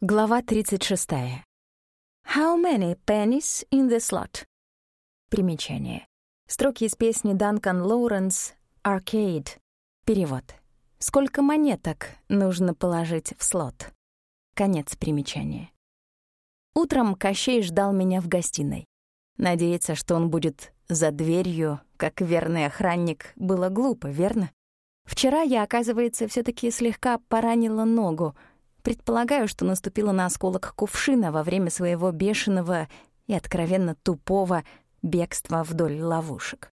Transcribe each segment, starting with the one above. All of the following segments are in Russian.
Глава 36. How many pennies in the slot? Примечание. Строки из песни Данкан Лоуренс «Arcade». Перевод. Сколько монеток нужно положить в слот? Конец примечания. Утром Кощей ждал меня в гостиной. Надеяться, что он будет за дверью, как верный охранник, было глупо, верно? Вчера я, оказывается, все таки слегка поранила ногу — Предполагаю, что наступила на осколок кувшина во время своего бешеного и откровенно тупого бегства вдоль ловушек.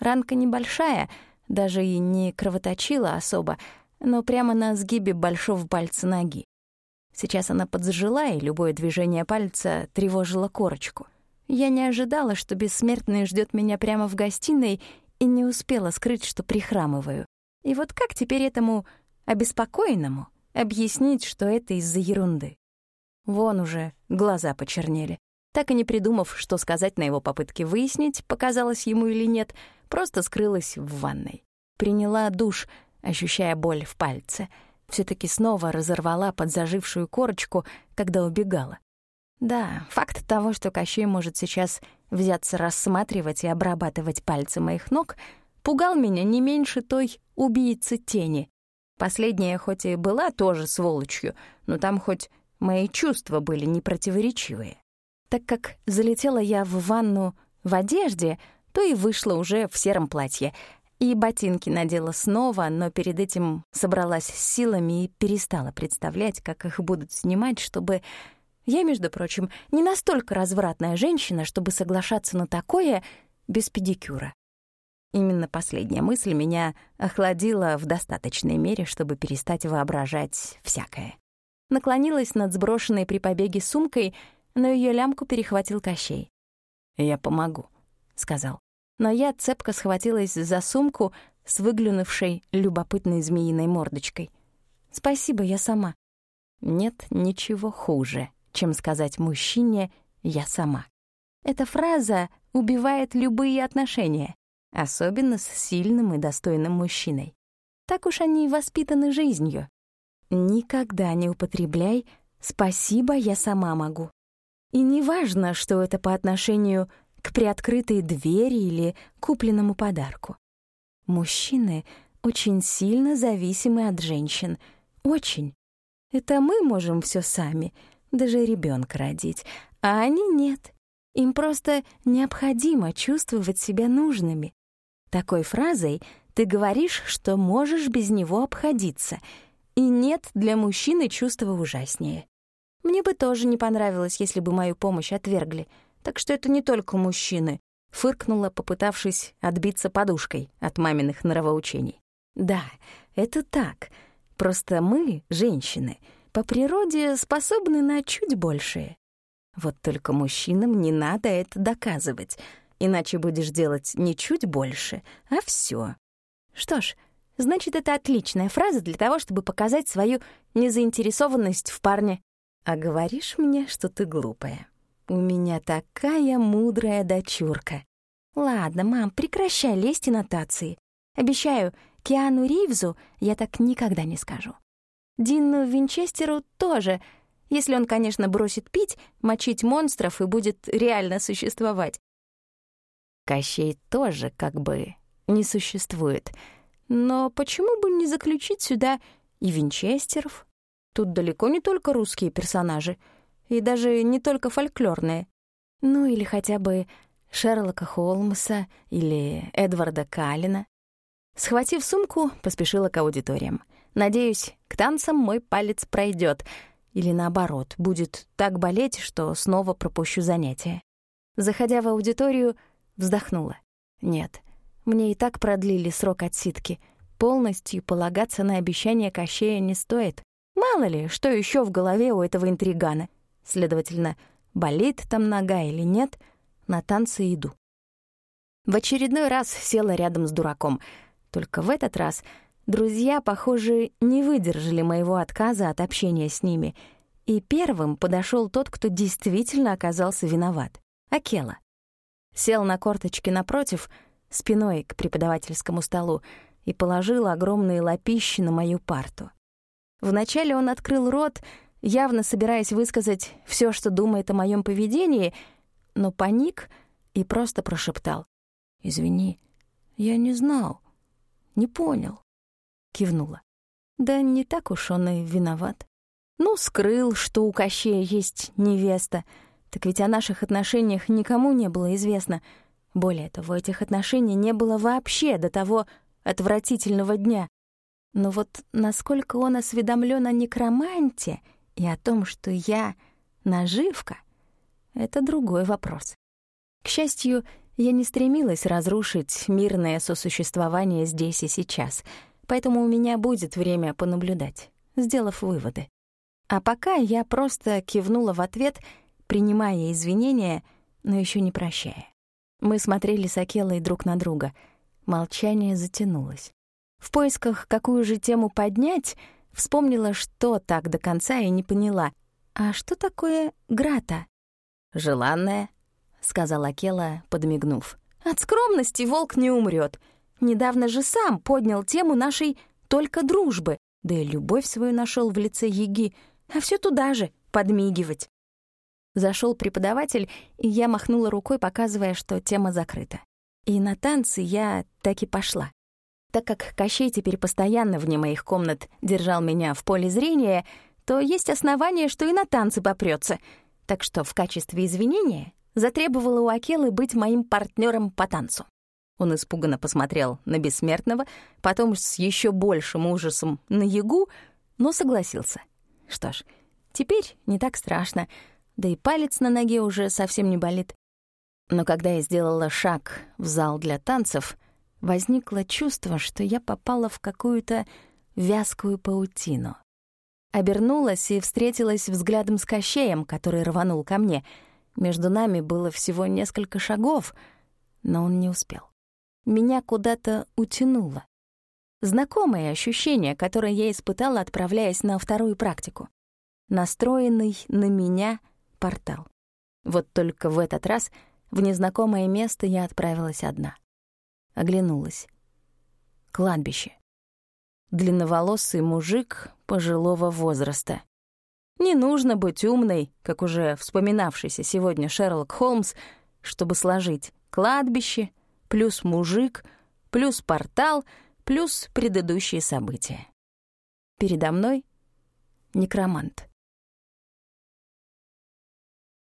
Ранка небольшая, даже и не кровоточила особо, но прямо на сгибе большого пальца ноги. Сейчас она подзажила, и любое движение пальца тревожило корочку. Я не ожидала, что бессмертный ждет меня прямо в гостиной, и не успела скрыть, что прихрамываю. И вот как теперь этому обеспокоенному объяснить, что это из-за ерунды. Вон уже глаза почернели. Так и не придумав, что сказать на его попытке выяснить, показалось ему или нет, просто скрылась в ванной. Приняла душ, ощущая боль в пальце. все таки снова разорвала подзажившую корочку, когда убегала. Да, факт того, что Кощей может сейчас взяться рассматривать и обрабатывать пальцы моих ног, пугал меня не меньше той убийцы тени, Последняя хоть и была тоже сволочью, но там хоть мои чувства были непротиворечивые. Так как залетела я в ванну в одежде, то и вышла уже в сером платье. И ботинки надела снова, но перед этим собралась с силами и перестала представлять, как их будут снимать, чтобы... Я, между прочим, не настолько развратная женщина, чтобы соглашаться на такое без педикюра. Именно последняя мысль меня охладила в достаточной мере, чтобы перестать воображать всякое. Наклонилась над сброшенной при побеге сумкой, но ее лямку перехватил Кощей. «Я помогу», — сказал. Но я цепко схватилась за сумку с выглянувшей любопытной змеиной мордочкой. «Спасибо, я сама». Нет ничего хуже, чем сказать мужчине «я сама». Эта фраза убивает любые отношения особенно с сильным и достойным мужчиной. Так уж они воспитаны жизнью. Никогда не употребляй «спасибо, я сама могу». И не важно, что это по отношению к приоткрытой двери или купленному подарку. Мужчины очень сильно зависимы от женщин. Очень. Это мы можем все сами, даже ребенка родить, а они нет. Им просто необходимо чувствовать себя нужными. Такой фразой ты говоришь, что можешь без него обходиться, и нет для мужчины чувства ужаснее. Мне бы тоже не понравилось, если бы мою помощь отвергли, так что это не только мужчины, фыркнула, попытавшись отбиться подушкой от маминых норовоучений. Да, это так. Просто мы, женщины, по природе способны на чуть большее. Вот только мужчинам не надо это доказывать — иначе будешь делать не чуть больше, а все. Что ж, значит, это отличная фраза для того, чтобы показать свою незаинтересованность в парне. А говоришь мне, что ты глупая. У меня такая мудрая дочурка. Ладно, мам, прекращай лезть и нотации. Обещаю, Киану Ривзу я так никогда не скажу. Динну Винчестеру тоже, если он, конечно, бросит пить, мочить монстров и будет реально существовать. Кощей тоже как бы не существует. Но почему бы не заключить сюда и Винчестеров? Тут далеко не только русские персонажи, и даже не только фольклорные. Ну или хотя бы Шерлока Холмса или Эдварда Каллина. Схватив сумку, поспешила к аудиториям. Надеюсь, к танцам мой палец пройдет, или наоборот, будет так болеть, что снова пропущу занятия. Заходя в аудиторию, Вздохнула. Нет, мне и так продлили срок отсидки. Полностью полагаться на обещание Кощея не стоит. Мало ли, что еще в голове у этого интригана. Следовательно, болит там нога или нет, на танцы иду. В очередной раз села рядом с дураком. Только в этот раз друзья, похоже, не выдержали моего отказа от общения с ними. И первым подошел тот, кто действительно оказался виноват — Акела сел на корточки напротив, спиной к преподавательскому столу, и положил огромные лапищи на мою парту. Вначале он открыл рот явно собираясь высказать все, что думает о моем поведении, но паник и просто прошептал. «Извини, я не знал, не понял». Кивнула. Да не так уж он и виноват. Ну, скрыл, что у Кощея есть невеста. Так ведь о наших отношениях никому не было известно. Более того, этих отношений не было вообще до того отвратительного дня. Но вот насколько он осведомлен о некроманте и о том, что я наживка, это другой вопрос. К счастью, я не стремилась разрушить мирное сосуществование здесь и сейчас, поэтому у меня будет время понаблюдать, сделав выводы. А пока я просто кивнула в ответ, принимая извинения, но еще не прощая. Мы смотрели с Акелой друг на друга. Молчание затянулось. В поисках, какую же тему поднять, вспомнила, что так до конца и не поняла. «А что такое грата?» «Желанная», — сказала Акела, подмигнув. «От скромности волк не умрет. Недавно же сам поднял тему нашей только дружбы, да и любовь свою нашел в лице Еги, а все туда же, подмигивать». Зашел преподаватель, и я махнула рукой, показывая, что тема закрыта. И на танцы я так и пошла. Так как Кощей теперь постоянно вне моих комнат держал меня в поле зрения, то есть основания, что и на танцы попрется. Так что в качестве извинения затребовала у Акелы быть моим партнером по танцу. Он испуганно посмотрел на бессмертного, потом с еще большим ужасом на Ягу, но согласился. Что ж, теперь не так страшно — да и палец на ноге уже совсем не болит. Но когда я сделала шаг в зал для танцев, возникло чувство, что я попала в какую-то вязкую паутину. Обернулась и встретилась взглядом с Кощеем, который рванул ко мне. Между нами было всего несколько шагов, но он не успел. Меня куда-то утянуло. Знакомое ощущение, которое я испытала, отправляясь на вторую практику. Настроенный на меня — портал. Вот только в этот раз в незнакомое место я отправилась одна. Оглянулась. Кладбище. Длинноволосый мужик пожилого возраста. Не нужно быть умной, как уже вспоминавшийся сегодня Шерлок Холмс, чтобы сложить кладбище, плюс мужик, плюс портал, плюс предыдущие события. Передо мной — некромант.